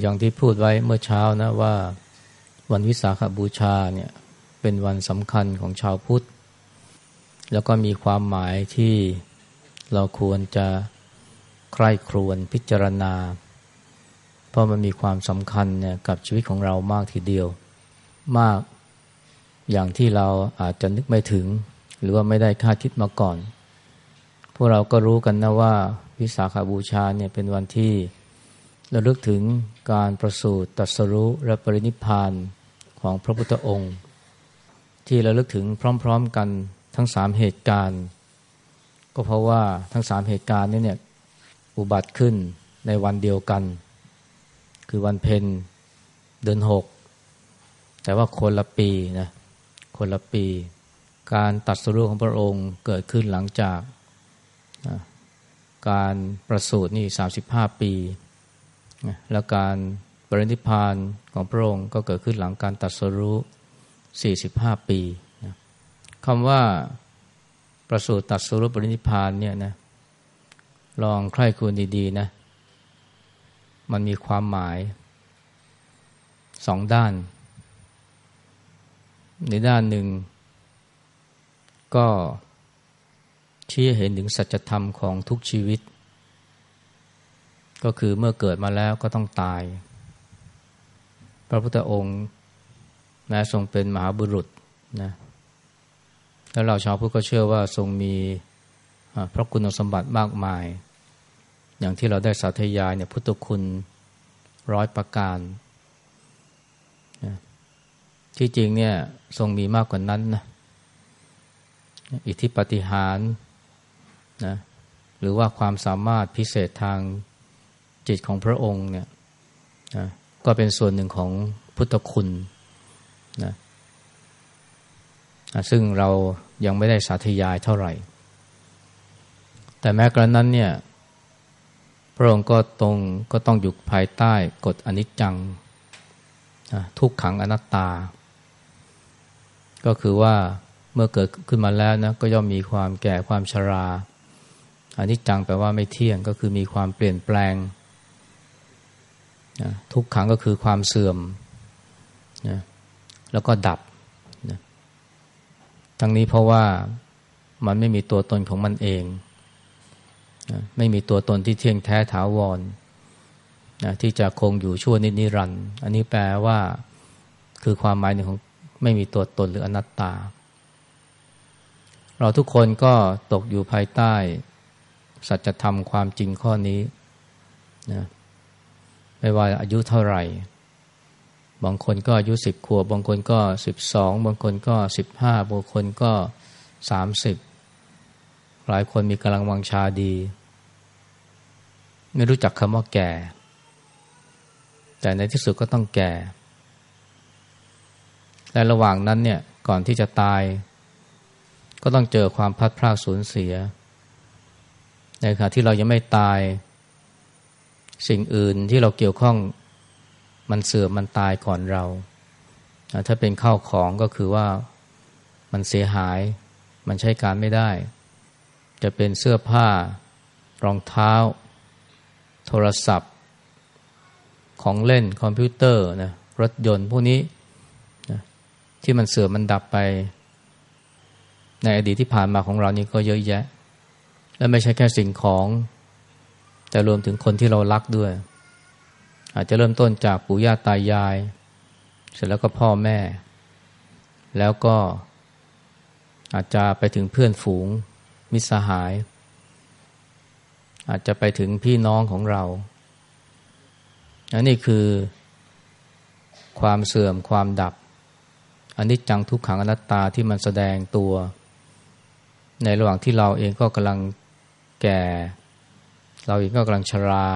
อย่างที่พูดไว้เมื่อเช้านะว่าวันวิสาขบูชาเนี่ยเป็นวันสำคัญของชาวพุทธ แล้วก็มีความหมายที่เราควรจะใคร่ครวญพิจารณา เพราะมันมีความสำคัญเนี่ยกับชีวิตของเรามากทีเดียว มากอย่างที่เราอาจจะนึกไม่ถึง หรือว่าไม่ได้คาดคิดมาก่อน พวกเราก็รู้กันนะว่าวิสาขาบูชาเนี่ยเป็นวันที่ระลึกถึง การประสูติตัสรู้และปรินิพานของพระพุทธองค์ ที่เระลึกถึงพร้อมๆกันทั้งสามเหตุการณ์ ก็เพราะว่าทั้งสามเหตุการณ์นี้เนี่ยอุบัติขึ้นในวันเดียวกัน คือวันเพ็ญเดือนหกแต่ว่าคนละปีนะคนละปี การตัดสรุปของพระองค์เกิดขึ้นหลังจากการประสูตินี่สาสิบห้าปี และการปรินิพานของพระองค์ก็เกิดขึ้นหลังการตัดสรุสี่สิบห้าปีคำว่าประสูติตัดสรุปปรินิพานเนี่ยนะลองใคร่ควรดีๆนะมันมีความหมายสองด้าน ในด้านหนึ่ง ก็ชี้เห็นถึงสัจธรรมของทุกชีวิต ก็คือเมื่อเกิดมาแล้วก็ต้องตาย พระพุทธองค์แม้ทรงเป็นมหาบุรุษนะแล้วเราชาวพุทธก็เชื่อว่าทรงมีพระคุณสมบัติมากมาย อย่างที่เราได้สาธยายเนี่ยพุทธคุณร้อยประการที่จริงเนี่ยทรงมีมากกว่านั้นนะอิทธิปฏิหารนะหรือว่าความสามารถพิเศษทาง จิตของพระองค์เนี่ยนะก็เป็นส่วนหนึ่งของพุทธคุณนะซึ่งเรายังไม่ได้สาธยายเท่าไหร่ แต่แม้กระนั้นเนี่ย พระองค์ก็ตรงก็ต้องอยู่ภายใต้กฎอนิจจังทุกขังอนัตตา ก็คือว่าเมื่อเกิดขึ้นมาแล้วนะก็ย่อมมีความแก่ความชราอนิจจังแปลว่าไม่เที่ยงก็คือมีความเปลี่ยนแปลง นะทุกขังก็คือความเสื่อมนะแล้วก็ดับนะทั้งนี้เพราะว่ามันไม่มีตัวตนของมันเองนะไม่มีตัวตนที่เที่ยงแท้ถาวรนะที่จะคงอยู่ชั่วนินิรันดร์อันนี้แปลว่าคือความหมายหนึ่งของไม่มีตัวตนหรืออนัตตา เราทุกคนก็ตกอยู่ภายใต้ สัจธรรมความจริงข้อนี้นะ ไม่ว่าอายุเท่าไหร่ บางคนก็อายุสิบขวบ บางคนก็สิบสอง บางคนก็สิบห้า บางคนก็สามสิบ หลายคนมีกำลังวังชาดี ไม่รู้จักคำว่าแก่ แต่ในที่สุดก็ต้องแก่ และระหว่างนั้นเนี่ย ก่อนที่จะตาย ก็ต้องเจอความพัดพลาดสูญเสีย ในขณะที่เรายังไม่ตาย สิ่งอื่นที่เราเกี่ยวข้องมันเสื่อมมันตายก่อนเรา ถ้าเป็นข้าวของก็คือว่ามันเสียหาย มันใช้การไม่ได้ จะเป็นเสื้อผ้ารองเท้า โทรศัพท์ ของเล่นคอมพิวเตอร์นะรถยนต์พวกนี้นะที่มันเสื่อมมันดับไป ในอดีตที่ผ่านมาของเรานี่ก็เยอะแยะ และไม่ใช่แค่สิ่งของ แต่รวมถึงคนที่เรารักด้วย อาจจะเริ่มต้นจากปู่ย่าตายาย เสร็จแล้วก็พ่อแม่ แล้วก็อาจจะไปถึงเพื่อนฝูง มิตรสหาย อาจจะไปถึงพี่น้องของเราอันนี้คือความเสื่อมความดับอันนี้จังทุกขังอนัตตาที่มันแสดงตัว ในระหว่างที่เราเองก็กำลังแก่ เราเองก็กำลังชรา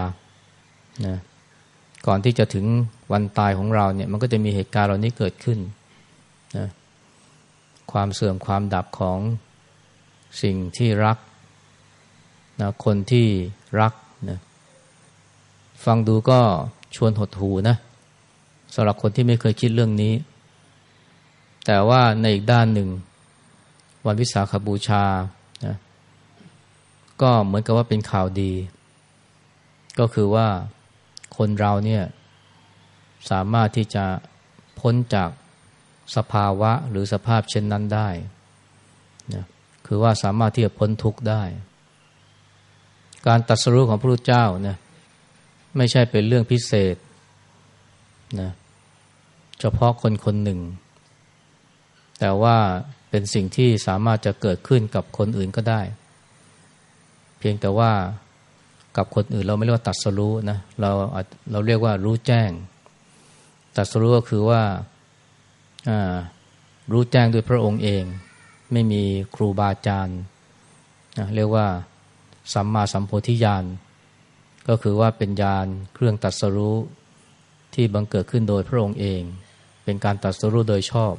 นะก่อนที่จะถึงวันตายของเราเนี่ย มันก็จะมีเหตุการณ์เหล่านี้เกิดขึ้นนะความเสื่อมความดับของสิ่งที่รักนะคนที่รักนะฟังดูก็ชวนหดหูนะสำหรับคนที่ไม่เคยคิดเรื่องนี้ แต่ว่าในอีกด้านหนึ่ง วันวิสาขบูชา ก็เหมือนกับว่าเป็นข่าวดี ก็คือว่าคนเราเนี่ยสามารถที่จะพ้นจากสภาวะหรือสภาพเช่นนั้นได้นะคือว่าสามารถที่จะพ้นทุกข์ได้ การตัดสรุปของพระพุทธเจ้านะไม่ใช่เป็นเรื่องพิเศษนะเฉพาะคนคนหนึ่ง แต่ว่าเป็นสิ่งที่สามารถจะเกิดขึ้นกับคนอื่นก็ได้ พียงแต่ว่ากับคนอื่นเราไม่เรียกว่าตัดสรู้นะเราเราเรียกว่ารู้แจ้ง ตัดสรู้ก็คือว่ารู้แจ้งด้วยพระองค์เอง ไม่มีครูบาอาจารย์นะเรียกว่าสัมมาสัมโพธิญาณก็คือว่าเป็นญาณเครื่องตัดสรู้ที่บังเกิดขึ้นโดยพระองค์เอง เป็นการตัดสรู้โดยชอบ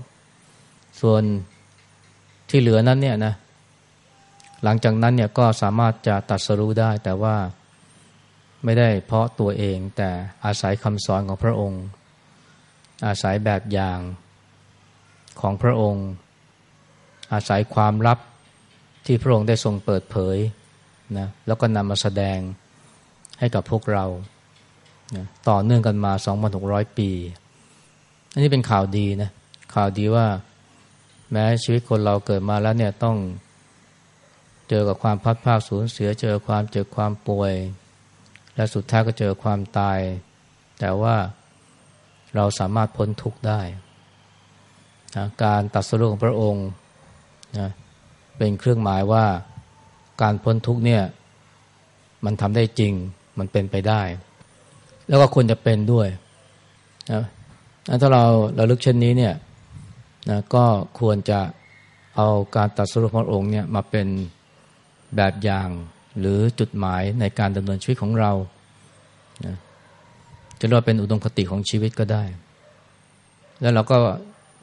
ส่วนที่เหลือนั้นเนี่ยนะ หลังจากนั้นเนี่ยก็สามารถจะตัดสรู้ได้ แต่ว่าไม่ได้เพราะตัวเองแต่อาศัยคำสอนของพระองค์ อาศัยแบบอย่างของพระองค์ อาศัยความลับที่พระองค์ได้ทรงเปิดเผยนะแล้วก็นำมาแสดงให้กับพวกเรานะต่อเนื่องกันมา 2,600 ปี อันนี้เป็นข่าวดีนะข่าวดีว่า แม้ชีวิตคนเราเกิดมาแล้วเนี่ยต้อง เจอกับความพัดพาสูญเสีย เจอความเจอความป่วย และสุดท้ายก็เจอความตาย แต่ว่าเราสามารถพ้นทุกข์ได้นะการตัดสรุปของพระองค์นะเป็นเครื่องหมายว่าการพ้นทุกข์เนี่ยมันทำได้จริงมันเป็นไปได้ แล้วก็ควรจะเป็นด้วยนะถ้าเราเราลึกเช่นนี้เนี่ยนะก็ควรจะเอาการตัดสรุปของพระองค์เนี่ยมาเป็น แบบอย่างหรือจุดหมายในการดำเนินชีวิตของเรานะจะเรียกว่าเป็นอุดมคติของชีวิตก็ได้ แล้วเราก็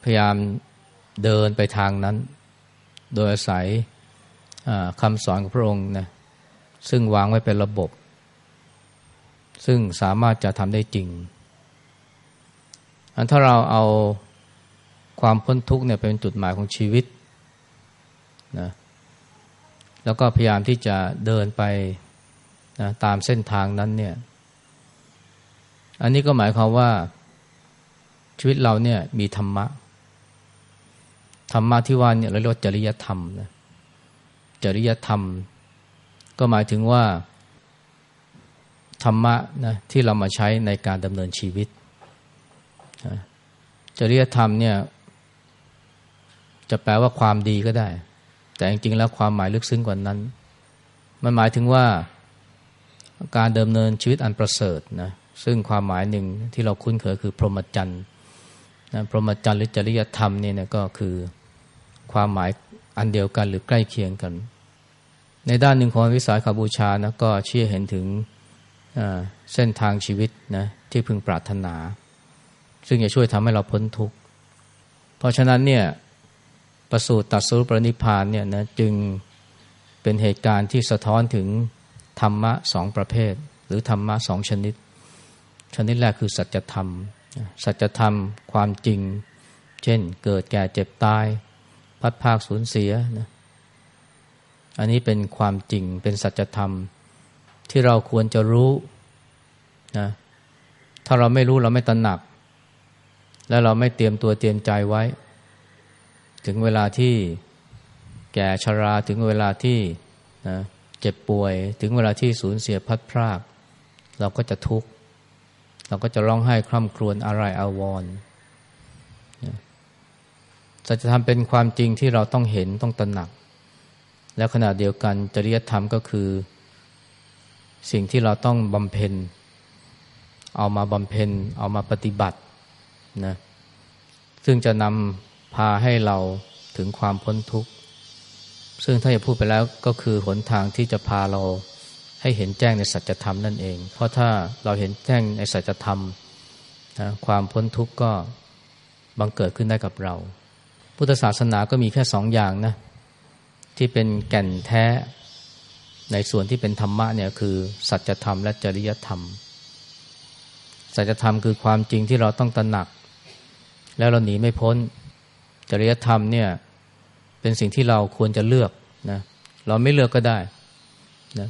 พยายามเดินไปทางนั้น โดยอาศัยคำสอนของพระองค์นะซึ่งวางไว้เป็นระบบ ซึ่งสามารถจะทำได้จริงอันถ้าเราเอาความพ้นทุกข์เนี่ยเป็นจุดหมายของชีวิตนะ แล้วก็พยายามที่จะเดินไปนะตามเส้นทางนั้นเนี่ย อันนี้ก็หมายความว่าชีวิตเราเนี่ยมีธรรมะ ธรรมะที่ว่าเนี่ยเราเรียกว่าจริยธรรมนะจริยธรรม ก็หมายถึงว่า ธรรมะนะที่เรามาใช้ในการดำเนินชีวิต จริยธรรมเนี่ย จะแปลว่าความดีก็ได้ แต่จริงๆแล้วความหมายลึกซึ้งกว่านั้น มันหมายถึงว่าการเดิมเนินชีวิตอันประเสริฐนะซึ่งความหมายหนึ่งที่เราคุ้นเคยคือพรหมจรรย์นะพรหมจรรย์หรือจริยธรรมนี่นะก็คือความหมายอันเดียวกันหรือใกล้เคียงกัน ในด้านหนึ่งของวิสาขาบูชานะก็เชื่อเห็นถึงเส้นทางชีวิตนะที่พึงปรารถนา ซึ่งจะช่วยทำให้เราพ้นทุกข์ เพราะฉะนั้นเนี่ย ประสูติตัดสู้ปรินิพานเนี่ยนะจึงเป็นเหตุการณ์ที่สะท้อนถึงธรรมะสองประเภท หรือธรรมะสองชนิด ชนิดแรกคือสัจธรรม สัจธรรมความจริง เช่นเกิดแก่เจ็บตาย พัดภาคสูญเสียนะอันนี้เป็นความจริงเป็นสัจธรรมที่เราควรจะรู้นะถ้าเราไม่รู้เราไม่ตระหนัก และเราไม่เตรียมตัวเตรียมใจไว้ ถึงเวลาที่แก่ชราถึงเวลาที่นะเจ็บป่วย ถึงเวลาที่สูญเสียพัดพราก เราก็จะทุกข์ เราก็จะร้องไห้คร่ำครวญอะไรอาวรณ์สัจธรรมเป็นความจริงที่เราต้องเห็นต้องตระหนัก และขณะเดียวกันจริยธรรมก็คือ สิ่งที่เราต้องบำเพ็ญ เอามาบำเพ็ญ เอามาปฏิบัตินะซึ่งจะนำ พาให้เราถึงความพ้นทุกข์ ซึ่งถ้าจะพูดไปแล้วก็คือหนทางที่จะพาเราให้เห็นแจ้งในสัจธรรมนั่นเอง เพราะถ้าเราเห็นแจ้งในสัจธรรมนะความพ้นทุกข์ก็บังเกิดขึ้นได้กับเรา พุทธศาสนาก็มีแค่สองอย่างนะที่เป็นแก่นแท้ ในส่วนที่เป็นธรรมะเนี่ยคือ สัจธรรมและจริยธรรม สัจธรรมคือความจริงที่เราต้องตระหนัก แล้วเราหนีไม่พ้น จริยธรรมเนี่ยเป็นสิ่งที่เราควรจะเลือกนะเราไม่เลือกก็ได้นะ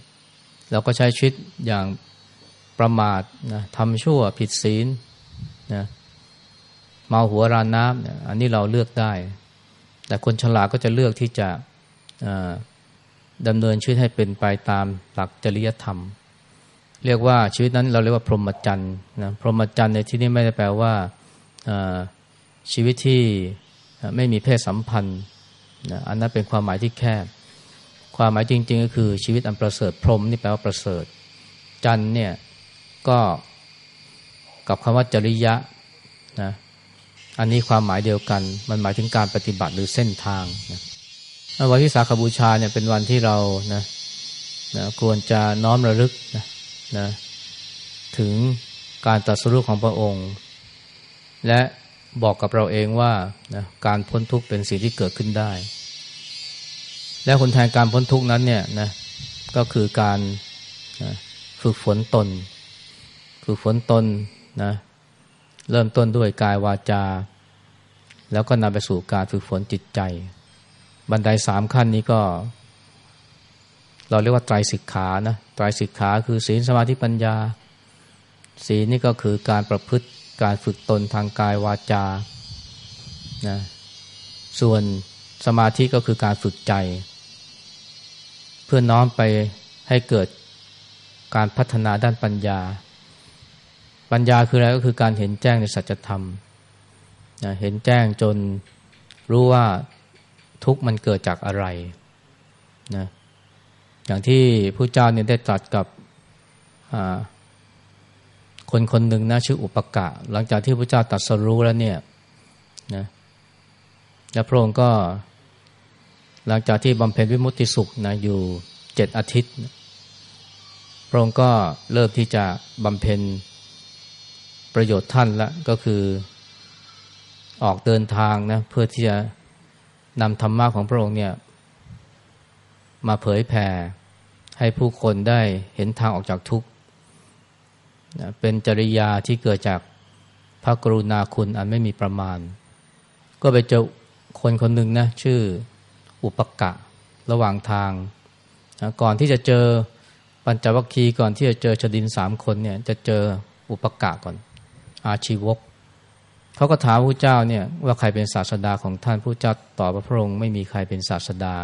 เราก็ใช้ชีวิตอย่างประมาทนะทำชั่วผิดศีลนะเมาหัวรานน้ำเนี่ยอันนี้เราเลือกได้ แต่คนฉลาดก็จะเลือกที่จะดำเนินชีวิตให้เป็นไปตามหลักจริยธรรม เรียกว่าชีวิตนั้นเราเรียกว่าพรหมจรรย์นะพรหมจรรย์ในที่นี้ไม่ได้แปลว่าชีวิตที่ ไม่มีเพศสัมพันธ์นะอันนั้นเป็นความหมายที่แคบ ความหมายจริง ๆ ก็คือชีวิตอันประเสริฐพรหมนี่แปลว่าประเสริฐ จันเนี่ยก็กับคำว่าจริยะนะอันนี้ความหมายเดียวกัน มันหมายถึงการปฏิบัติหรือเส้นทางนะวันที่สาขบูชาเนี่ยเป็นวันที่เรานะนะควรจะน้อมระลึกนะนะถึงการตรัสรู้ของพระองค์ และ บอกกับเราเองว่านะการพ้นทุกข์เป็นสิ่งที่เกิดขึ้นได้ และคนแทนการพ้นทุกข์นั้นเนี่ยนะก็คือการนะฝึกฝนตน ฝึกฝนตนนะเริ่มต้นด้วยกายวาจา แล้วก็นำไปสู่การฝึกฝนจิตใจ บันไดสามขั้นนี้ก็ เราเรียกว่าไตรสิกขานะไตรสิกขาคือศีลสมาธิปัญญา ศีลนี่ก็คือการประพฤติ การฝึกตนทางกายวาจานะส่วนสมาธิก็คือการฝึกใจ เพื่อน้อมไปให้เกิดการพัฒนาด้านปัญญา ปัญญาคืออะไรก็คือการเห็นแจ้งในสัจธรรมนะเห็นแจ้งจนรู้ว่าทุกข์มันเกิดจากอะไรนะอย่างที่ผู้เจ้าเนี่ยได้ตรัสกับ คนคนหนึ่งนะชื่ออุปกะ หลังจากที่พระเจ้าตรัสรู้แล้วเนี่ยนะแล้วพระองค์ก็ หลังจากที่บำเพ็ญวิมุตติสุขนะอยู่เจ็ดอาทิตย์ พระองค์ก็เริ่มที่จะบำเพ็ญประโยชน์ท่านละก็คือออกเดินทางนะเพื่อที่จะนำธรรมะของพระองค์เนี่ยมาเผยแผ่ให้ผู้คนได้เห็นทางออกจากทุกข์ เป็นจริยาที่เกิดจากพระกรุณาคุณอันไม่มีประมาณ ก็ไปเจอคนคนหนึ่งนะชื่ออุปกะระหว่างทางนะก่อนที่จะเจอปัญจวัคคีย์ก่อนที่จะเจอชดินสามคนเนี่ยจะเจออุปกะก่อน อาชีวกเขาก็ถามพระเจ้าเนี่ยว่าใครเป็นศาสดาของท่านพระเจ้าตอบพระองค์ไม่มีใครเป็นศาสดา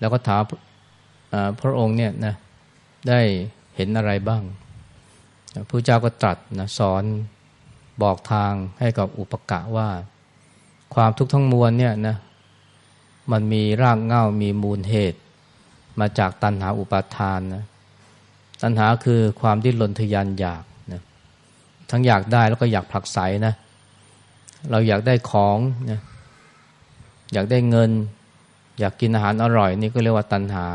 แล้วก็ถามพระองค์เนี่ยนะได้เห็นอะไรบ้าง พระเจ้าก็ตรัสนะสอนบอกทางให้กับอุปกะว่า ความทุกข์ทั้งมวลเนี่ยนะมันมีรากเหง้ามีมูลเหตุ มาจากตัณหาอุปาทานนะตัณหาคือความดิ้นรนทยานอยากทั้งอยากได้แล้วก็อยากผลักไสนะเราอยากได้ของนะอยากได้เงิน อยากกินอาหารอร่อยนี่ก็เรียกว่าตัณหา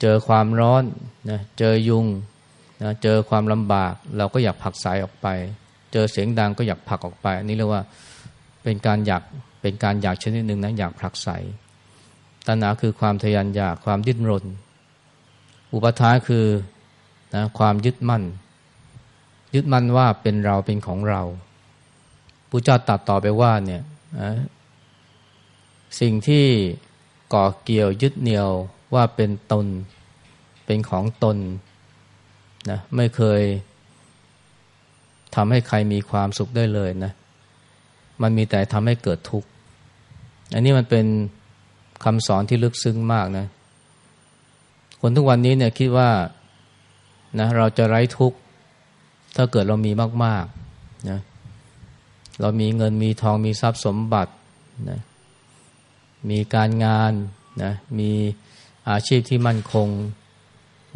เจอความร้อนนะเจอยุง นะเจอความลำบากเราก็อยากผลักไสออกไป เจอเสียงดังก็อยากผลักออกไปนี่เรียกว่าเป็นการอยากเป็นการอยากชนิดหนึ่งนะอยากผลักไสตัณหาคือความทยานอยากความดิ้นรน อุปทานคือนะความยึดมั่น ยึดมั่นว่าเป็นเราเป็นของเราพุทธเจ้าตัดต่อไปว่าเนี่ยสิ่งที่ก่อเกี่ยวยึดเหนี่ยวว่าเป็นตน เป็นของตน นะไม่เคยทำให้ใครมีความสุขได้เลยนะ มันมีแต่ทำให้เกิดทุกข์ อันนี้มันเป็นคำสอนที่ลึกซึ้งมากนะ คนทุกวันนี้เนี่ยคิดว่านะเราจะไร้ทุกข์ ถ้าเกิดเรามีมากๆนะเรามีเงินมีทองมีทรัพย์สมบัตินะมีการงานนะมีอาชีพที่มั่นคง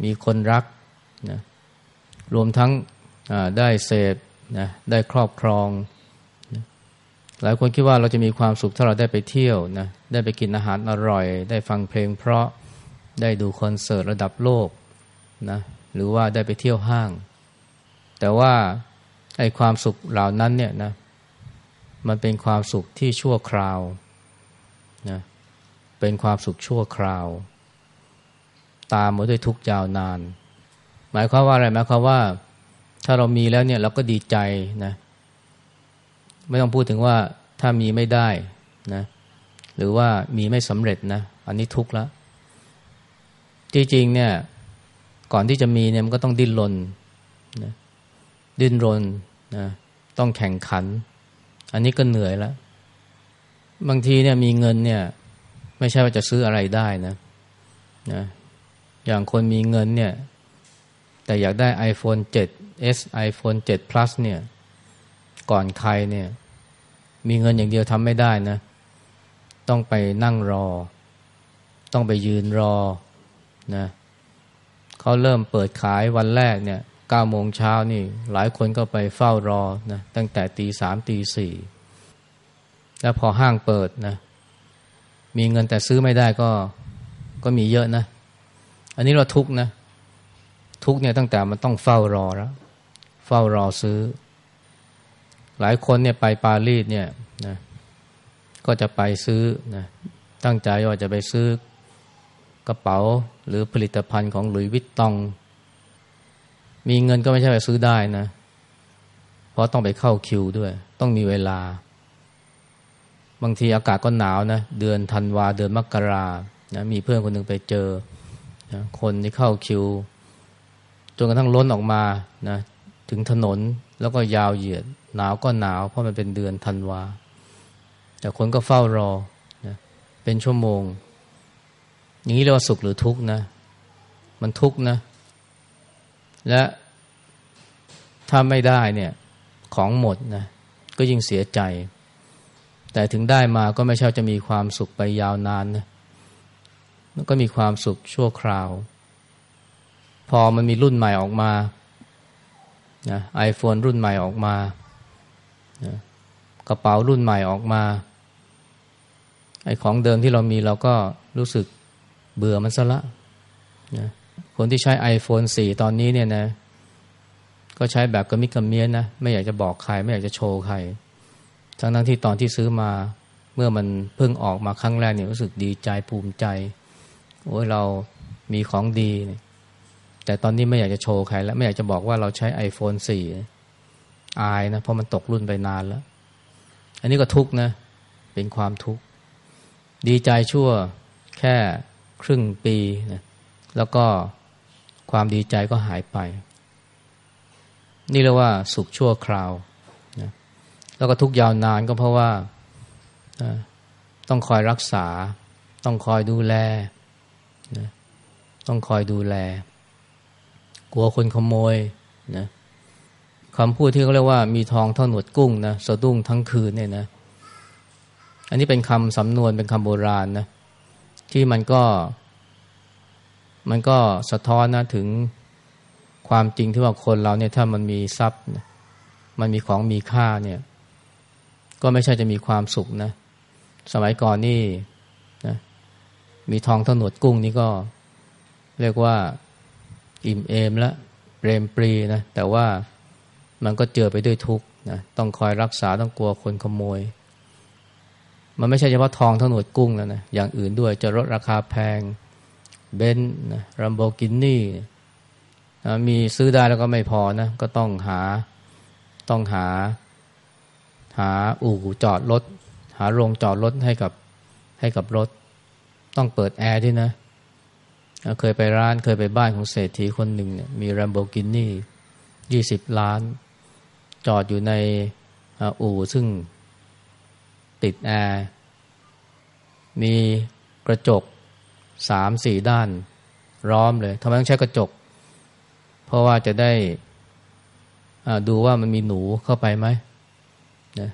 มีคนรักนะ รวมทั้งได้เสพนะได้ครอบครองนะหลายคนคิดว่าเราจะมีความสุขถ้าเราได้ไปเที่ยวนะได้ไปกินอาหารอร่อย ได้ฟังเพลงเพราะได้ดูคอนเสิร์ตระดับโลกนะหรือว่าได้ไปเที่ยวห้าง แต่ว่าไอ้ความสุขเหล่านั้นเนี่ยนะมันเป็นความสุขที่ชั่วคราวนะเป็นความสุขชั่วคราว ตามมาด้วยทุกยาวนาน หมายความว่าอะไรหมายความว่า ถ้าเรามีแล้วเนี่ยเราก็ดีใจนะไม่ต้องพูดถึงว่าถ้ามีไม่ได้นะหรือว่ามีไม่สำเร็จนะอันนี้ทุกข์แล้วจริงๆเนี่ยก่อนที่จะมีเนี่ยมันก็ต้องดิ้นรนนะดิ้นรนนะต้องแข่งขัน อันนี้ก็เหนื่อยแล้ว บางทีเนี่ยมีเงินเนี่ย ไม่ใช่ว่าจะซื้ออะไรได้นะนะอย่างคนมีเงินเนี่ย แต่อยากได้ iPhone 7s iPhone 7 plus เนี่ย ก่อนใครเนี่ย มีเงินอย่างเดียวทำไม่ได้นะ ต้องไปนั่งรอ ต้องไปยืนรอนะเขาเริ่มเปิดขายวันแรกเนี่ยเก้าโมงเช้านี่ หลายคนก็ไปเฝ้ารอนะตั้งแต่ตีสามตีสี่แล้วพอห้างเปิดนะ มีเงินแต่ซื้อไม่ได้ก็ก็มีเยอะนะ อันนี้เราทุกนะ ทุกเนี่ยตั้งแต่มันต้องเฝ้ารอแล้ว เฝ้ารอซื้อ หลายคนเนี่ยไปปารีสเนี่ยนะก็จะไปซื้อนะตั้งใจว่าจะไปซื้อกระเป๋าหรือผลิตภัณฑ์ของหลุยวิตตอง มีเงินก็ไม่ใช่ไปซื้อได้นะ เพราะต้องไปเข้าคิวด้วย ต้องมีเวลา บางทีอากาศก็หนาวนะ เดือนธันวาเดือนมกรานะมีเพื่อนคนหนึ่งไปเจอนะคนที่เข้าคิว จนกระทั่งล้นออกมานะถึงถนนแล้วก็ยาวเหยียด หนาวก็หนาว เพราะมันเป็นเดือนธันวา แต่คนก็เฝ้ารอนะเป็นชั่วโมง อย่างนี้เรียกว่าสุขหรือทุกข์นะ มันทุกข์นะ และถ้าไม่ได้เนี่ยของหมดนะก็ยิ่งเสียใจ แต่ถึงได้มาก็ไม่ใช่จะมีความสุขไปยาวนานนะมันก็มีความสุขชั่วคราว พอมันมีรุ่นใหม่ออกมานะไอโฟนรุ่นใหม่ออกมานะกระเป๋ารุ่นใหม่ออกมาไอของเดิมที่เรามีเราก็รู้สึกเบื่อมันซะละนะคนที่ใช้ iPhone 4 ตอนนี้เนี่ยนะ ก็ใช้แบบกระมิดกระเมียนนะ ไม่อยากจะบอกใคร ไม่อยากจะโชว์ใคร ทั้งทั้งที่ตอนที่ซื้อมาเมื่อมันเพิ่งออกมาครั้งแรกเนี่ยรู้สึกดีใจภูมิใจ โอ้ยเรามีของดีเนี่ย แต่ตอนนี้ไม่อยากจะโชว์ใครแล้วไม่อยากจะบอกว่าเราใช้ iPhone 4 อายนะ เพราะมันตกรุ่นไปนานแล้ว อันนี้ก็ทุกนะ เป็นความทุกข์ ดีใจชั่วแค่ครึ่งปีนะแล้วก็ความดีใจก็หายไป นี่เรียกว่าสุขชั่วคราวนะแล้วก็ทุกยาวนานก็เพราะว่าต้องคอยรักษา ต้องคอยดูแลนะต้องคอยดูแล กลัวคนขโมยนะคำพูดที่เขาเรียกว่ามีทองเท่าหนวดกุ้งนะสะดุ้งทั้งคืนเนี่ยนะ อันนี้เป็นคำสำนวนเป็นคำโบราณนะที่มันก็ มันก็สะท้อนนะถึงความจริงที่ว่าคนเราเนี่ยถ้ามันมีทรัพย์มันมีของมีค่าเนี่ย ก็ไม่ใช่จะมีความสุขนะสมัยก่อนนี่นะมีทองถนวดกุ้งนี่ก็ เรียกว่า อิ่มเอมและเปรมปรีนะแต่ว่ามันก็เจอไปด้วยทุกข์นะต้องคอยรักษาต้องกลัวคนขโมย มันไม่ใช่เฉพาะทองทั้งหนวดกุ้งแล้วนะอย่างอื่นด้วยจะลดราคาแพงเบนซ์นะรัมโบกินนี่นะมีซื้อได้แล้วก็ไม่พอนะ ก็ต้องหาต้องหา หาอู่จอดรถ หาโรงจอดรถให้กับให้กับรถ ต้องเปิดแอร์ด้วยนะเคยไปร้านเคยไปบ้านของเศรษฐีคนหนึ่งเนี่ยมีรัมโบกินี่ยี่สิบล้าน จอดอยู่ในอู่ซึ่งติดแอร์มีกระจกสามสี่ด้าน ร้อมเลยทำไมต้องใช้กระจก เพราะว่าจะได้ดูว่ามันมีหนูเข้าไปไหมนะ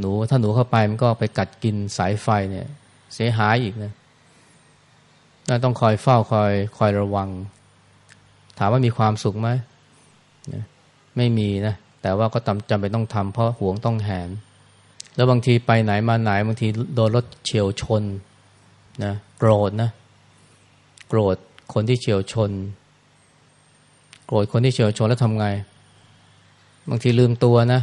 หนูถ้าหนูเข้าไปมันก็ไปกัดกินสายไฟเนี่ย เสียหายอีกนะ ต้องคอยเฝ้าคอยคอยระวัง ถามว่ามีความสุขไหมนะไม่มีนะ แต่ว่าก็จำเป็นต้องทำเพราะห่วงต้องแหน แล้วบางทีไปไหนมาไหนบางทีโดนรถเฉียวชนนะโกรธนะ โกรธคนที่เฉียวชน โกรธคนที่เฉียวชนแล้วทำไง บางทีลืมตัวนะ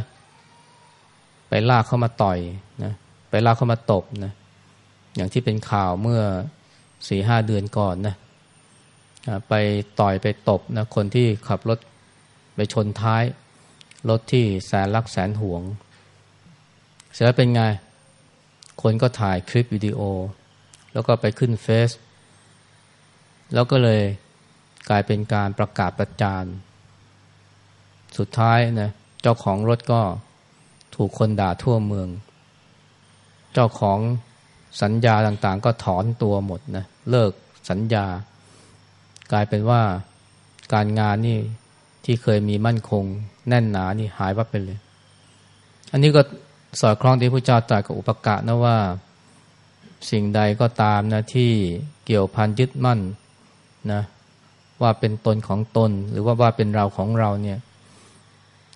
ไปลากเข้ามาต่อยนะ ไปลากเข้ามาตบนะ อย่างที่เป็นข่าวเมื่อ สี่ห้าเดือนก่อนนะไปต่อยไปตบนะคนที่ขับรถไปชนท้าย รถที่แสนรักแสนหวง เสร็จแล้วเป็นไง คนก็ถ่ายคลิปวิดีโอ แล้วก็ไปขึ้นเฟซแล้วก็เลยกลายเป็นการประกาศประจาน สุดท้ายนะเจ้าของรถก็ถูกคนด่าทั่วเมือง เจ้าของสัญญาต่างๆ ก็ถอนตัวหมดนะ เลิกสัญญา กลายเป็นว่าการงานนี่ที่เคยมีมั่นคง แน่นหนานี่หายวับไปเลย อันนี้ก็สอดคล้องที่พระเจ้าตรัสกับอุปกะนะว่าสิ่งใดก็ตามนะที่เกี่ยวพันยึดมั่นนะว่าเป็นตนของตน หรือว่าว่าเป็นเราของเราเนี่ย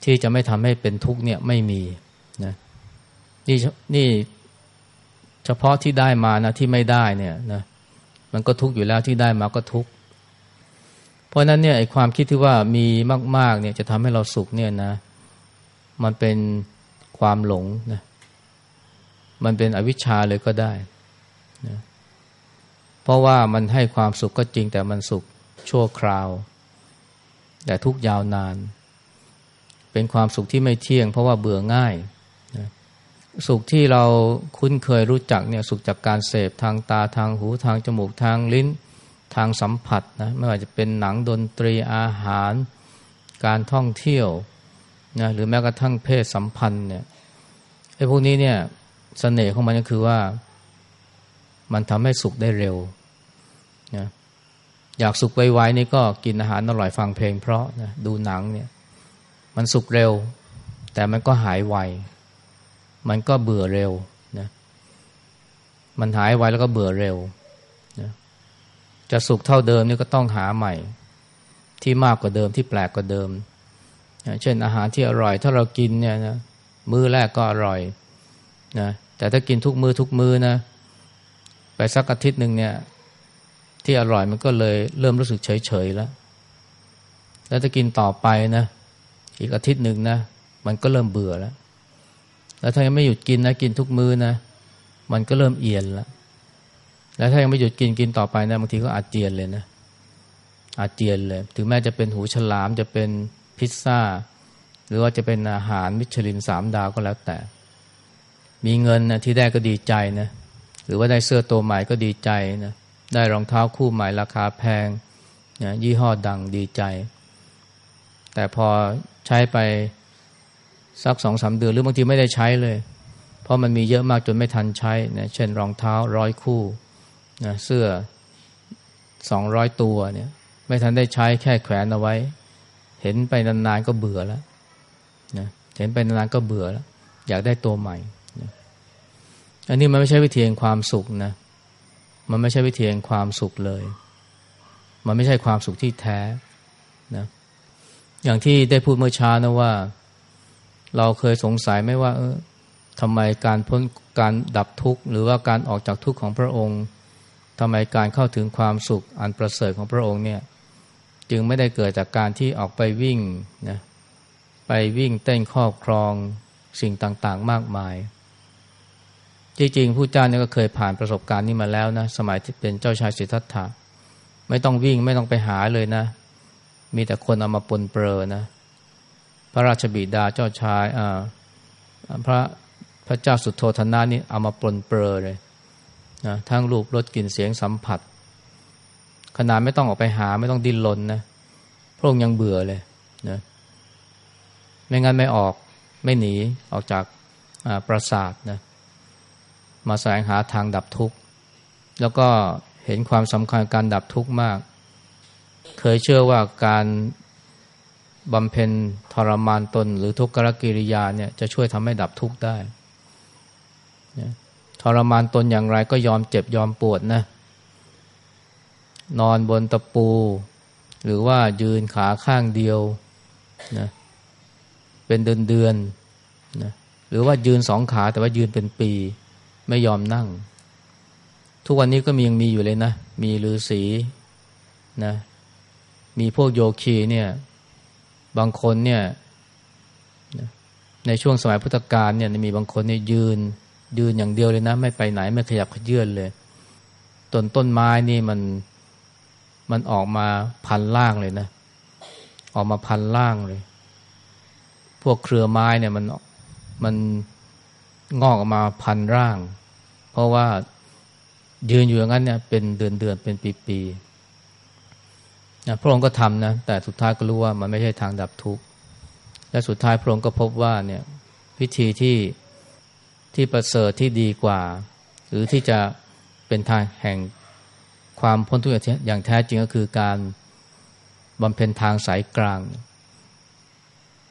ที่จะไม่ทำให้เป็นทุกข์เนี่ยไม่มีนะนี่นี่เฉพาะที่ได้มานะที่ไม่ได้เนี่ยนะ มันก็ทุกข์อยู่แล้วที่ได้มาก็ทุกข์เพราะนั้นเนี่ยไอ้ความคิดที่ว่ามีมาก ๆ เนี่ยจะทำให้เราสุขเนี่ยนะ มันเป็นความหลงนะมันเป็นอวิชชาเลยก็ได้นะเพราะว่ามันให้ความสุขก็จริงแต่มันสุขชั่วคราว แต่ทุกยาวนาน เป็นความสุขที่ไม่เที่ยง เพราะว่าเบื่อง่ายนะ สุขที่เราคุ้นเคยรู้จักเนี่ยสุขจากการเสพทางตาทางหูทางจมูกทางลิ้นทางสัมผัสนะไม่ว่าจะเป็นหนังดนตรีอาหาร การท่องเที่ยวนะหรือแม้กระทั่งเพศสัมพันธ์เนี่ยไอ้พวกนี้เนี่ยสเสน่ห์ของมันก็คือว่า มันทำให้สุขได้เร็วนะอยากสุขไวๆนี่ก็กินอาหารอร่อยฟังเพลงเพราะนะดูหนังเนี่ย มันสุขเร็ว แต่มันก็หายไว มันก็เบื่อเร็วนะมันหายไวแล้วก็เบื่อเร็วนะจะสุขเท่าเดิมนี่ก็ต้องหาใหม่ ที่มากกว่าเดิมที่แปลกกว่าเดิมนะเช่นอาหารที่อร่อย ถ้าเรากินเนี่ยนะมื้อแรกก็อร่อยนะแต่ถ้ากินทุกมือทุกมือนะไปสักอาทิตย์หนึ่งเนี่ย ที่อร่อยมันก็เลยเริ่มรู้สึกเฉยเฉยแล้ว แล้วจะกินต่อไปนะ อีกอาทิตย์หนึ่งนะ มันก็เริ่มเบื่อแล้ว แล้วถ้ายังไม่หยุดกินนะกินทุกมื้อนะ มันก็เริ่มเอียนแล้วแล้วถ้ายังไม่หยุดกินกินต่อไปนะบางทีก็อาเจียนเลยนะ อาเจียนเลย ถึงแม้จะเป็นหูฉลามจะเป็นพิซซ่า หรือว่าจะเป็นอาหารมิชลินสามดาวก็แล้วแต่ มีเงินนะที่ได้ก็ดีใจนะ หรือว่าได้เสื้อตัวใหม่ก็ดีใจนะได้รองเท้าคู่ใหม่ราคาแพงนะยี่ห้อดังดีใจ แต่พอใช้ไป สักสองสาเดือนหรือบางทีไม่ได้ใช้เลย เพราะมันมีเยอะมากจนไม่ทันใช้นะเช่นรองเท้าร้อยคู่นะเสื้อสองร้อยตัวเนี่ยไม่ทันได้ใช้แค่แขวนเอาไว้ เห็นไปนานๆก็เบื่อแล้วนะเห็นไปนานๆก็เบื่อแล้ว อยากได้ตัวใหม่อันนี้มันไม่ใช่วิธีแห่งความสุขนะมันไม่ใช่วิธีแห่งความสุขเลย มันไม่ใช่ความสุขที่แท้นะอย่างที่ได้พูดเมื่อช้านะว่า เราเคยสงสัยไหมว่า เออทำไมการพ้นการดับทุกข์หรือว่าการออกจากทุกข์ของพระองค์ทำไมการเข้าถึงความสุขอันประเสริฐของพระองค์เนี่ย จึงไม่ได้เกิดจากการที่ออกไปวิ่งนะไปวิ่งเต้นครอบครองสิ่งต่างๆ มากมาย จริงๆผู้เจ้าเนี่ยก็เคยผ่านประสบการณ์นี้มาแล้วนะสมัยที่เป็นเจ้าชายสิทธัตถะไม่ต้องวิ่งไม่ต้องไปหาเลยนะ มีแต่คนเอามาปนเปื้อนะ ระราชบิดาเจ้าชายพระพระเจ้าสุโทธนานี่เอามาปลนเปื้อเลยนะทั้งรูปรสกลิ่นเสียงสัมผัส ขนาดไม่ต้องออกไปหาไม่ต้องดิ้นรนนะพระองค์ยังเบื่อเลยนะไม่งั้นไม่ออกไม่หนีออกจากปราสาทนะมาแสวงหาทางดับทุกข์ แล้วก็เห็นความสำคัญการดับทุกข์มาก เคยเชื่อว่าการ บำเพ็ญทรมานตน หรือทุกขกิริยาเนี่ยจะช่วยทำให้ดับทุกข์ได้ทรมานตนอย่างไรก็ยอมเจ็บยอมปวดนะ นอนบนตะปู หรือว่ายืนขาข้างเดียวนะเป็นเดือนเดือนนะหรือว่ายืนสองขาแต่ว่ายืนเป็นปี ไม่ยอมนั่ง ทุกวันนี้ก็มียังมีอยู่เลยนะ มีฤาษีนะมีพวกโยคีเนี่ย บางคนเนี่ยในช่วงสมัยพุทธกาลเนี่ยมีบางคนเนี่ยยืนยืนอย่างเดียวเลยนะ ไม่ไปไหนไม่ขยับขยื่นเลยต้นต้นไม้นี่มันมันออกมาพันล่างเลยนะ ออกมาพันล่างเลย พวกเครือไม้เนี่ยมันมันงอกออกมาพันร่าง เพราะว่ายืนอยู่อย่างนั้นเนี่ยเป็นเดือนเดือนเป็นปีปี นะพระองค์ก็ทำนะแต่สุดท้ายก็รู้ว่ามันไม่ใช่ทางดับทุกข์และสุดท้ายพระองค์ก็พบว่าเนี่ยวิธีที่ที่ประเสริฐที่ดีกว่า หรือที่จะเป็นทางแห่งความพ้นทุกข์อย่างแท้จริงก็คือการบำเพ็ญทางสายกลาง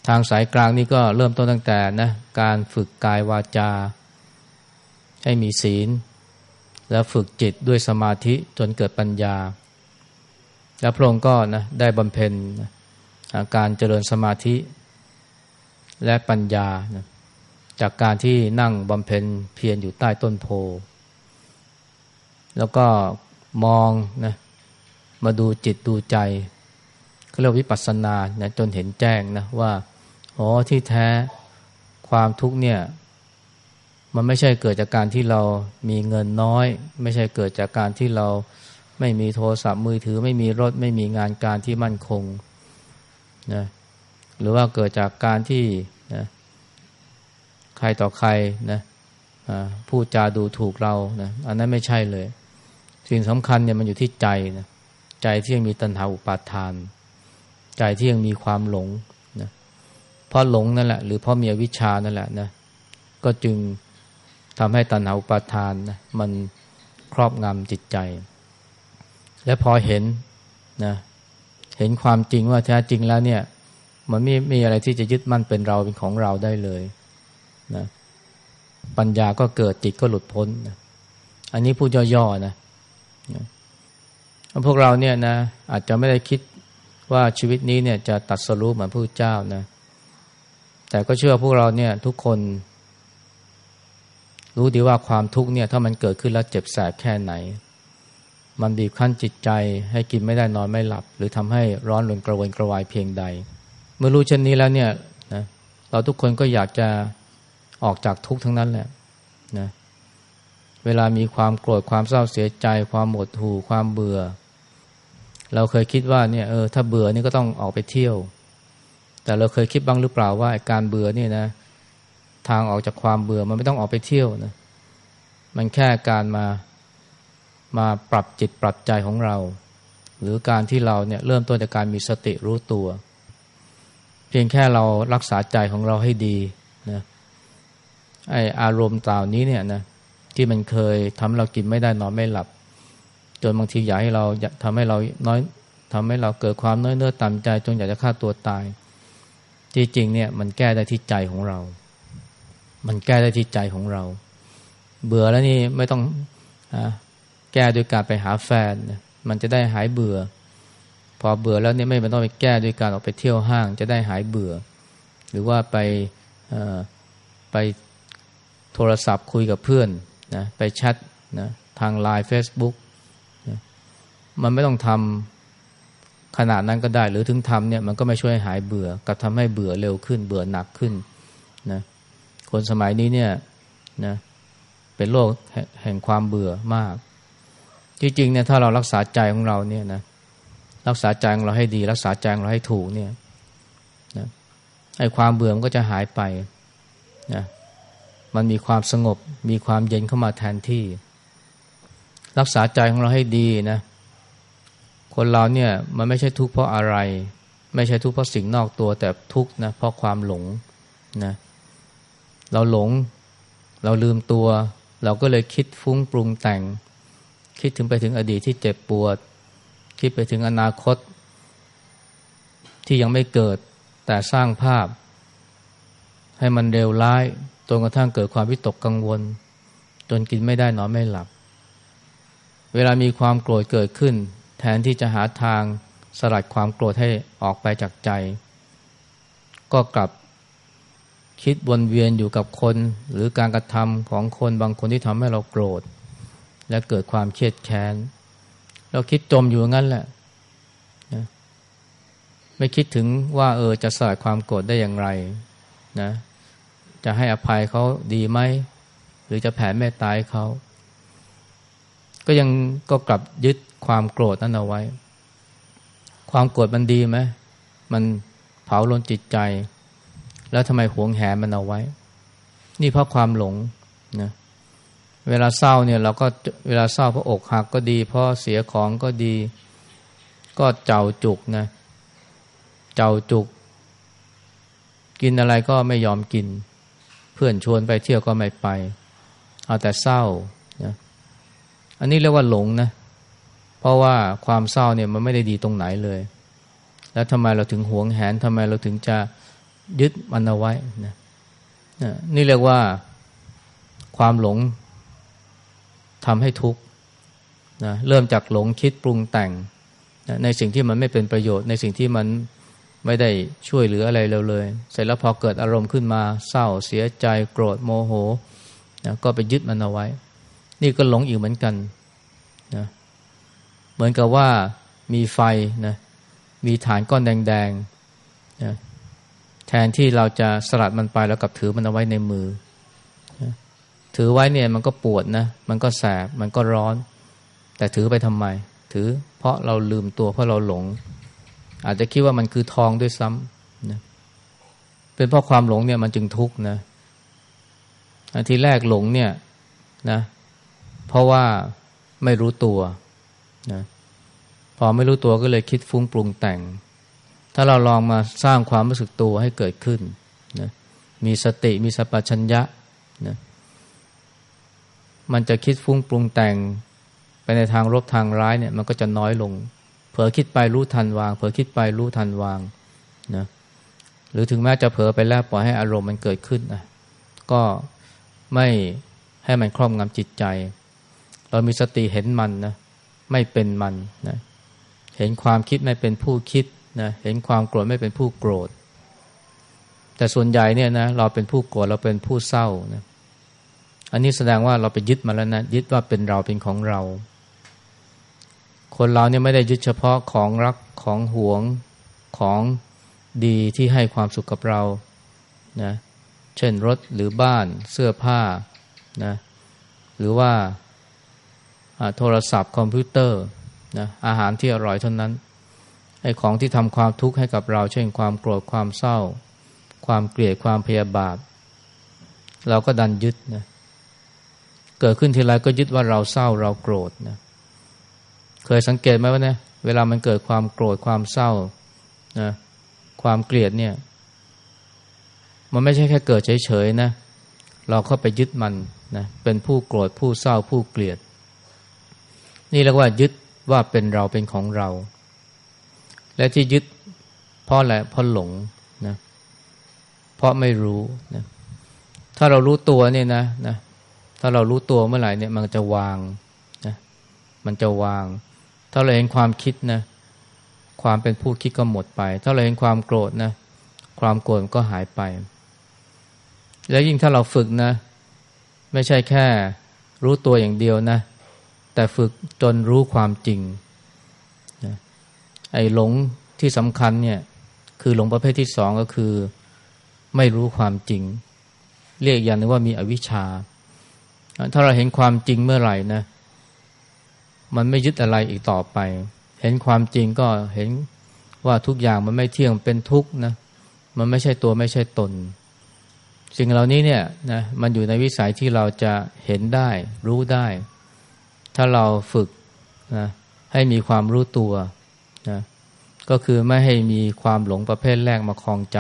ทางสายกลางนี่ก็เริ่มต้นตั้งแต่นะการฝึกกายวาจา ให้มีศีล แล้วฝึกจิตด้วยสมาธิจนเกิดปัญญา แล้วพระองค์ก็นะได้บำเพ็ญการเจริญสมาธิและปัญญานะจากการที่นั่งบำเพ็ญเพียรอยู่ใต้ต้นโพ แล้วก็มองนะมาดูจิตดูใจเขาเรียกวิปัสสนานะจนเห็นแจ้งนะว่าอ๋อที่แท้ความทุกข์เนี่ยมันไม่ใช่เกิดจากการที่เรามีเงินน้อย ไม่ใช่เกิดจากการที่เรา ไม่มีโทรศัพท์มือถือ ไม่มีรถไม่มีงานการที่มั่นคงนะหรือว่าเกิดจากการที่นะใครต่อใครนะพูดจาดูถูกเรานะอันนั้นไม่ใช่เลย สิ่งสำคัญเนี่ยมันอยู่ที่ใจนะใจที่ยังมีตัณหาอุปาทาน ใจที่ยังมีความหลงนะเพราะหลงนั่นแหละ หรือเพราะมีอวิชชานั่นแหละนะก็จึงทำให้ตัณหาอุปาทานนะมันครอบงำจิตใจ และพอเห็นนะเห็นความจริงว่าแท้จริงแล้วเนี่ย มันไม่มีอะไรที่จะยึดมั่นเป็นเราเป็นของเราได้เลยนะปัญญาก็เกิดจิตก็หลุดพ้นนะอันนี้พูดย่อๆนะนะพวกเราเนี่ยนะอาจจะไม่ได้คิดว่าชีวิตนี้เนี่ยจะตัดสรุปเหมือนพระเจ้านะ แต่ก็เชื่อพวกเราเนี่ยทุกคน รู้ดีว่าความทุกข์เนี่ย ถ้ามันเกิดขึ้นแล้วเจ็บแสบแค่ไหน มันบีบคั้นจิตใจให้กินไม่ได้นอนไม่หลับ หรือทำให้ร้อนรนกระวนกระวายเพียงใด เมื่อรู้เช่นนี้แล้วเนี่ยนะเราทุกคนก็อยากจะออกจากทุกข์ทั้งนั้นแหละนะเวลามีความโกรธความเศร้าเสียใจ ความหมดหู่ความเบื่อ เราเคยคิดว่าเนี่ยเออถ้าเบื่อนี่ก็ต้องออกไปเที่ยว แต่เราเคยคิดบ้างหรือเปล่าว่าการเบื่อนี่นะ ทางออกจากความเบื่อมันไม่ต้องออกไปเที่ยวนะมันแค่การมา มาปรับจิตปรับใจของเรา หรือการที่เราเนี่ยเริ่มต้นจากการมีสติรู้ตัว เพียงแค่เรารักษาใจของเราให้ดีนะไออารมณ์ต่านี้เนี่ยนะที่มันเคยทำเรากินไม่ได้นอนไม่หลับ จนบางทีอยากให้เราทำให้เราน้อยทำให้เราเกิดความน้อยเนื้อต่ำใจจนอยากจะฆ่าตัวตาย ที่จริงเนี่ยมันแก้ได้ที่ใจของเรา มันแก้ได้ที่ใจของเรา เบื่อแล้วนี่ไม่ต้องอแก้ด้วยการไปหาแฟน มันจะได้หายเบื่อ พอเบื่อแล้วเนี่ยไม่ต้องไปแก้ด้วยการออกไปเที่ยวห้าง จะได้หายเบื่อ หรือว่าไปไปโทรศัพท์คุยกับเพื่อนนะไปแชทนะทางไลน์เฟซบุ๊กนะมันไม่ต้องทำขนาดนั้นก็ได้ หรือถึงทำเนี่ยมันก็ไม่ช่วยหายเบื่อกับทำให้เบื่อเร็วขึ้น เบื่อหนักขึ้นนะคนสมัยนี้เนี่ยนะเป็นโรคแห่งความเบื่อมาก จริงๆเนี่ยถ้าเรารักษาใจของเราเนี่ยนะรักษาใจของเราให้ดี รักษาใจของเราให้ถูกเนี่ยนะไอ้ความเบื่อมันก็จะหายไปนะมันมีความสงบ มีความเย็นเข้ามาแทนที่ รักษาใจของเราให้ดีนะคนเราเนี่ยมันไม่ใช่ทุกข์เพราะอะไร ไม่ใช่ทุกข์เพราะสิ่งนอกตัวแต่ทุกข์นะเพราะความหลงนะเราหลง เราลืมตัว เราก็เลยคิดฟุ้งปรุงแต่ง คิดถึงไปถึงอดีตที่เจ็บปวด คิดไปถึงอนาคต ที่ยังไม่เกิดแต่สร้างภาพ ให้มันเร็วร้ายจนกระทั่งเกิดความวิตกกังวล จนกินไม่ได้นอนไม่หลับ เวลามีความโกรธเกิดขึ้น แทนที่จะหาทางสลัดความโกรธให้ออกไปจากใจ ก็กลับคิดวนเวียนอยู่กับคน หรือการกระทำของคนบางคนที่ทำให้เราโกรธ และเกิดความเครียดแค้น เราคิดจมอยู่งั้นแหละนะไม่คิดถึงว่าเออจะสลัดความโกรธได้อย่างไรนะจะให้อภัยเขาดีไหม หรือจะแผ่เมตตาเขา ก็ยังก็กลับยึดความโกรธนั้นเอาไว้ ความโกรธมันดีไหม มันเผาลนจิตใจ แล้วทำไมหวงแหนมันเอาไว้ นี่เพราะความหลงนะเเวลาเศร้าเนี่ยเราก็เวลาเศร้าเพราะอกหักก็ดีเพราะเสียของก็ดี ก็เจ้าจุกนะเจ้าจุก กินอะไรก็ไม่ยอมกิน เพื่อนชวนไปเที่ยวก็ไม่ไปเอาแต่เศร้านะอันนี้เรียกว่าหลงนะเพราะว่าความเศร้าเนี่ยมันไม่ได้ดีตรงไหนเลย แล้วทำไมเราถึงหวงแหนทำไมเราถึงจะยึดมันเอาไว้นะนี่เรียกว่าความหลง ทำให้ทุกข์นะเริ่มจากหลงคิดปรุงแต่งนะในสิ่งที่มันไม่เป็นประโยชน์ ในสิ่งที่มันไม่ได้ช่วยเหลืออะไรเราเลย เสร็จแล้วพอเกิดอารมณ์ขึ้นมาเศร้าเสียใจโกรธโมโหนะก็ไปยึดมันเอาไว้ นี่ก็หลงอีกเหมือนกันนะเหมือนกับว่ามีไฟนะมีฐานก้อนแดงๆนะแทนที่เราจะสลัดมันไปแล้วกับถือมันเอาไว้ในมือ ถือไว้เนี่ยมันก็ปวดนะ มันก็แสบ มันก็ร้อน แต่ถือไปทำไม ถือเพราะเราลืมตัวเพราะเราหลง อาจจะคิดว่ามันคือทองด้วยซ้ำนะเป็นเพราะความหลงเนี่ยมันจึงทุกข์นะทีแรกหลงเนี่ยนะเพราะว่าไม่รู้ตัวนะพอไม่รู้ตัวก็เลยคิดฟุ้งปรุงแต่ง ถ้าเราลองมาสร้างความรู้สึกตัวให้เกิดขึ้นนะมีสติมีสัพพัญญะนะ มันจะคิดฟุ้งปรุงแต่งไปในทางรบทางร้ายเนี่ย มันก็จะน้อยลง เผลอคิดไปรู้ทันวาง เผลอคิดไปรู้ทันวางนะหรือถึงแม้จะเผลอไปแล้วปล่อยให้อารมณ์มันเกิดขึ้นนะก็ไม่ให้มันครอบงำจิตใจ เรามีสติเห็นมันนะไม่เป็นมันนะเห็นความคิดไม่เป็นผู้คิดนะเห็นความโกรธไม่เป็นผู้โกรธ แต่ส่วนใหญ่เนี่ยนะเราเป็นผู้โกรธเราเป็นผู้เศร้านะ อันนี้แสดงว่าเราไปยึดมาแล้วนะยึดว่าเป็นเราเป็นของเรา คนเราเนี่ยไม่ได้ยึดเฉพาะของรักของหวงของดีที่ให้ความสุขกับเรานะเช่นรถหรือบ้านเสื้อผ้านะหรือว่าโทรศัพท์คอมพิวเตอร์นะอาหารที่อร่อยเท่านั้นไอ้ของที่ทำความทุกข์ให้กับเรา เช่นความโกรธความเศร้า ความเกลียดความพยาบาท เราก็ดันยึดนะเกิดขึ้นทีไรก็ยึดว่าเราเศร้าเราโกรธนะเคยสังเกตไหมว่าเนี่ยเวลามันเกิดความโกรธความเศร้านะความเกลียดเนี่ย มันไม่ใช่แค่เกิดเฉยๆนะ เราเข้าไปยึดมันนะเป็นผู้โกรธผู้เศร้าผู้เกลียด นี่เรียกว่ายึดว่าเป็นเราเป็นของเรา และที่ยึดเพราะอะไรเพราะหลงนะเพราะไม่รู้นะถ้าเรารู้ตัวเนี่ยนะนะ ถ้าเรารู้ตัวเมื่อไหร่เนี่ยมันจะวางนะมันจะวาง ถ้าเราเห็นความคิดนะความเป็นผู้คิดก็หมดไป ถ้าเราเห็นความโกรธนะความโกรธก็หายไป แล้วยิ่งถ้าเราฝึกนะ ไม่ใช่แค่รู้ตัวอย่างเดียวนะ แต่ฝึกจนรู้ความจริงนะไอ้หลงที่สำคัญเนี่ยคือหลงประเภทที่สองก็คือ ไม่รู้ความจริง เรียกอย่างนึงว่ามีอวิชชา ถ้าเราเห็นความจริงเมื่อไหร่นะ มันไม่ยึดอะไรอีกต่อไป เห็นความจริงก็เห็นว่าทุกอย่างมันไม่เที่ยงเป็นทุกข์นะ มันไม่ใช่ตัวไม่ใช่ตน สิ่งเหล่านี้เนี่ยนะมันอยู่ในวิสัยที่เราจะเห็นได้ รู้ได้ ถ้าเราฝึกนะให้มีความรู้ตัวนะก็คือไม่ให้มีความหลงประเภทแรกมาคลองใจ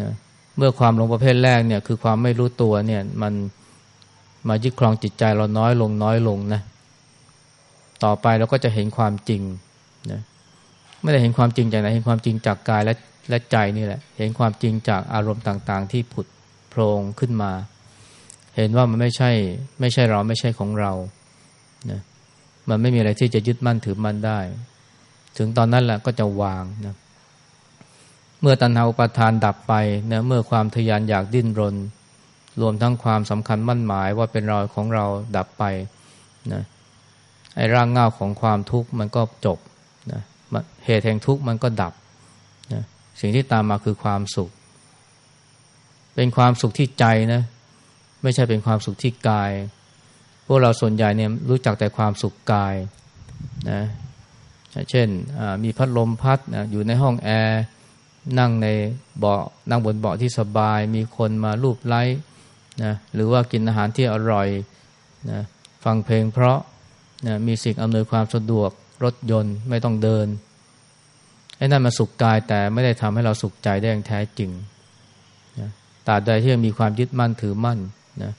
นะเมื่อความหลงประเภทแรกเนี่ยคือความไม่รู้ตัวเนี่ยมัน มายึดครองจิตใจเราน้อยลงน้อยลงนะต่อไปเราก็จะเห็นความจริงนะไม่ได้เห็นความจริงจากไหนเห็นความจริงจากกายและและใจนี่แหละ เห็นความจริงจากอารมณ์ต่างๆ ที่ผุดโพรงขึ้นมา เห็นว่ามันไม่ใช่ ไม่ใช่เราไม่ใช่ของเรานะมันไม่มีอะไรที่จะยึดมั่นถือมั่นได้ ถึงตอนนั้นแหละก็จะวางนะเมื่อตัณหาอุปาทานดับไปนะเมื่อความทยานอยากดิ้นรน รวมทั้งความสำคัญมั่นหมายว่าเป็นเราของเราดับไปนะไอ้ร่างเงาของความทุกข์มันก็จบนะเหตุแห่งทุกข์มันก็ดับนะสิ่งที่ตามมาคือความสุข เป็นความสุขที่ใจนะไม่ใช่เป็นความสุขที่กาย พวกเราส่วนใหญ่เนี่ยรู้จักแต่ความสุขกายนะเช่นมีพัดลมพัดนะอยู่ในห้องแอร์นั่งในเบาะนั่งบนเบาะที่สบาย มีคนมาลูบไล้ นะหรือว่ากินอาหารที่อร่อยนะฟังเพลงเพราะนะมีสิ่งอำนวยความสะดวกรถยนต์ไม่ต้องเดินไอ้นั่นมาสุขกายแต่ไม่ได้ทำให้เราสุขใจได้อย่างแท้จริงนะตราบใดที่ยังมีความยึดมั่นถือมั่นนะ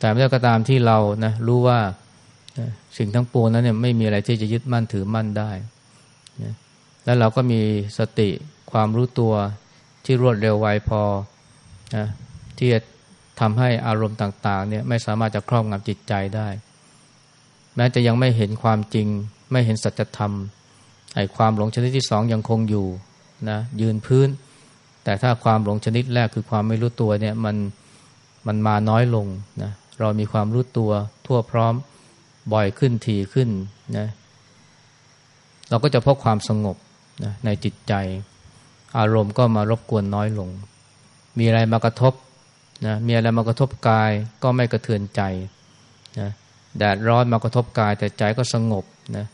แต่เมื่อก็ตามที่เรานะรู้ว่าสิ่งทั้งปวงนั้นเนี่ยไม่มีอะไรที่จะยึดมั่นถือมั่นได้นะแล้วเราก็มีสติความรู้ตัวที่รวดเร็วไวพอนะที่จะ ทำให้อารมณ์ต่างๆเนี่ยไม่สามารถจะครอบงำจิตใจได้ แม้จะยังไม่เห็นความจริง ไม่เห็นสัจธรรมไอ้ความหลงชนิดที่สองยังคงอยู่นะยืนพื้น แต่ถ้าความหลงชนิดแรกคือความไม่รู้ตัวเนี่ยมันมันมาน้อยลงนะเรามีความรู้ตัวทั่วพร้อมบ่อยขึ้นถี่ขึ้นนะเราก็จะพบความสงบนะในจิตใจ อารมณ์ก็มารบกวนน้อยลง มีอะไรมากระทบ นะมีอะไรมากระทบกายก็ไม่กระเทือนใจนะแดดร้อนมากระทบกายแต่ใจก็สงบนะ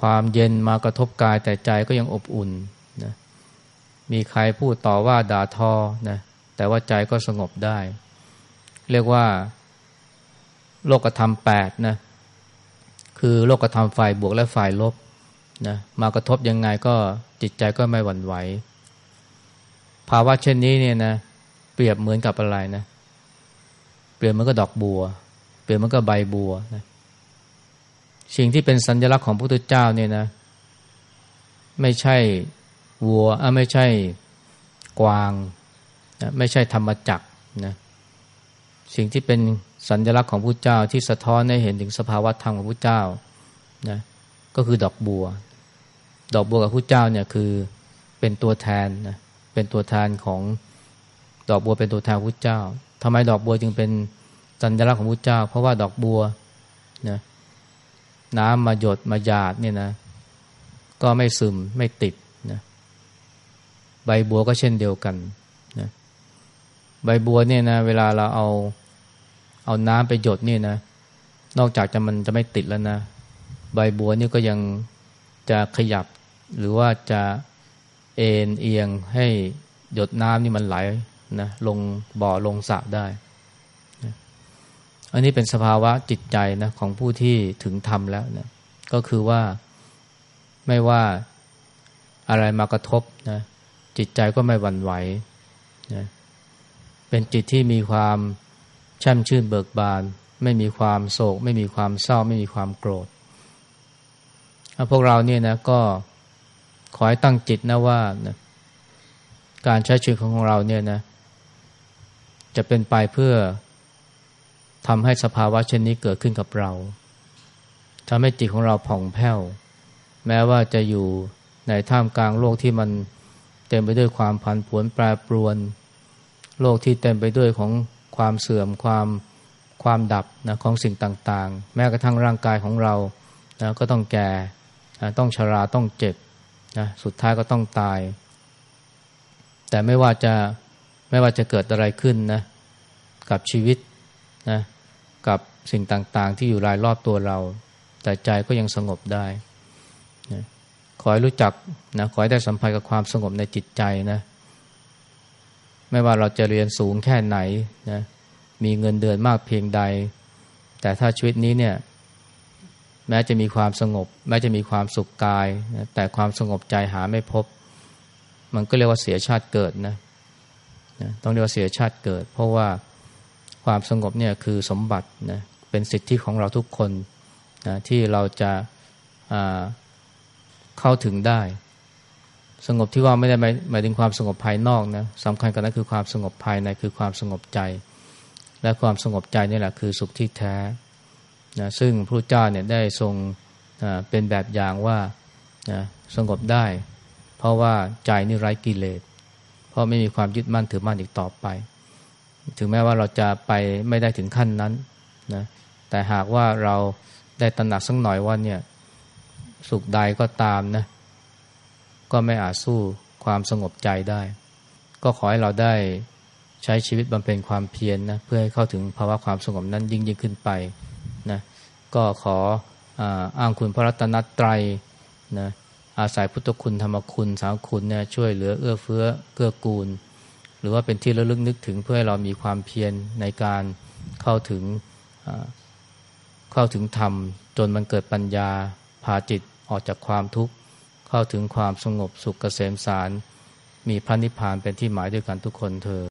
ความเย็นมากระทบกายแต่ใจก็ยังอบอุ่นนะมีใครพูดต่อว่าด่าทอนะแต่ว่าใจก็สงบได้ เรียกว่า โลกธรรมแปดนะคือโลกธรรมฝ่ายบวกและฝ่ายลบนะมากระทบยังไงก็จิตใจก็ไม่หวั่นไหว ภาวะเช่นนี้เนี่ยนะ เปรียบเหมือนกับอะไรนะ เปรียบเหมือนกับดอกบัว เปรียบเหมือนกับใบบัวนะสิ่งที่เป็นสัญลักษณ์ของพระพุทธเจ้าเนี่ยนะ ไม่ใช่วัวอะไม่ใช่กวางนะไม่ใช่ธรรมจักรนะสิ่งที่เป็นสัญลักษณ์ของพระเจ้าที่สะท้อนให้เห็นถึงสภาวะธรรมของพระเจ้านะก็คือดอกบัว ดอกบัวกับพระเจ้าเนี่ยคือเป็นตัวแทนนะเป็นตัวแทนของ ดอกบัวเป็นตัวแทนพระเจ้าทำไมดอกบัวจึงเป็นสัญลักษณ์ของพระเจ้า เพราะว่าดอกบัวนะน้ำมาหยดมาหยาดเนี่ยนะ ก็ไม่ซึมไม่ติดนะใบบัวก็เช่นเดียวกันนะใบบัวเนี่ยนะ เวลาเราเอาเอาน้ำไปหยดนี่นะ นอกจากจะมันจะไม่ติดแล้วนะ ใบบัวนี่ก็ยังจะขยับ หรือว่าจะเอ็นเอียงให้หยดน้ำนี่มันไหล นะลงบ่อลงสระได้นะอันนี้เป็นสภาวะจิตใจนะของผู้ที่ถึงธรรมแล้วนะก็คือว่าไม่ว่าอะไรมากระทบนะจิตใจก็ไม่หวั่นไหวนะเป็นจิตที่มีความแช่มชื่นเบิกบาน ไม่มีความโศก ไม่มีความเศร้า ไม่มีความโกรธพวกเราเนี่ยนะก็ขอให้ตั้งจิตนะว่านะการใช้ชีวิตของเราเนี่ยนะ จะเป็นไปเพื่อทำให้สภาวะเช่นนี้เกิดขึ้นกับเราทำให้จิตของเราผ่องแผ้ว แม้ว่าจะอยู่ในท่ามกลางโลกที่มันเต็มไปด้วยความผันผวนแปรปรวน โลกที่เต็มไปด้วยของความเสื่อมความความดับนะของสิ่งต่างๆ แม้กระทั่งร่างกายของเรานะก็ต้องแก่นะต้องชราต้องเจ็บนะสุดท้ายก็ต้องตาย แต่ไม่ว่าจะ ไม่ว่าจะเกิดอะไรขึ้นนะกับชีวิตนะกับสิ่งต่างๆ ที่อยู่รายรอบตัวเรา แต่ใจก็ยังสงบได้นะขอให้รู้จักนะขอให้ได้สัมผัสกับความสงบในจิตใจนะไม่ว่าเราจะเรียนสูงแค่ไหนนะมีเงินเดือนมากเพียงใด แต่ถ้าชีวิตนี้เนี่ยแม้จะมีความสงบ แม้จะมีความสุขกายนะแต่ความสงบใจหาไม่พบ มันก็เรียกว่าเสียชาติเกิดนะ นะต้องเรียกว่าเสียชาติเกิด เพราะว่าความสงบเนี่ยคือสมบัตินะเป็นสิทธิของเราทุกคนนะที่เราจะเข้าถึงได้ สงบที่ว่าไม่ได้หมายถึงความสงบภายนอกนะสำคัญกันนั้นคือความสงบภายในคือความสงบใจ และความสงบใจนี่แหละคือสุขที่แท้นะซึ่งพระเจ้าเนี่ยได้ทรงเป็นแบบอย่างว่านะสงบได้ เพราะว่าใจนี่ไร้กิเลส เพราะไม่มีความยึดมั่นถือมั่นอีกต่อไป ถึงแม้ว่าเราจะไปไม่ได้ถึงขั้นนั้นนะแต่หากว่าเราได้ตระหนักสักหน่อยว่าเนี่ยสุขใดก็ตามนะก็ไม่อาจสู้ความสงบใจได้ ก็ขอให้เราได้ใช้ชีวิตบำเพ็ญความเพียรนนะเพื่อให้เข้าถึงภาวะความสงบนั้นยิ่งยิ่งขึ้นไปนะก็ขออ้างคุณพระรัตนตรัยนะ อาศัยพุทธคุณธรรมคุณสาวคุณเนี่ยช่วยเหลือเอื้อเฟื้อเกื้อกูล หรือว่าเป็นที่ระลึกนึกถึงเพื่อให้เรามีความเพียรในการเข้าถึงเข้าถึงธรรม จนมันเกิดปัญญาพาจิตออกจากความทุกข์เข้าถึงความสงบสุขเกษมสาร มีพระนิพพานเป็นที่หมายด้วยกันทุกคนเธอ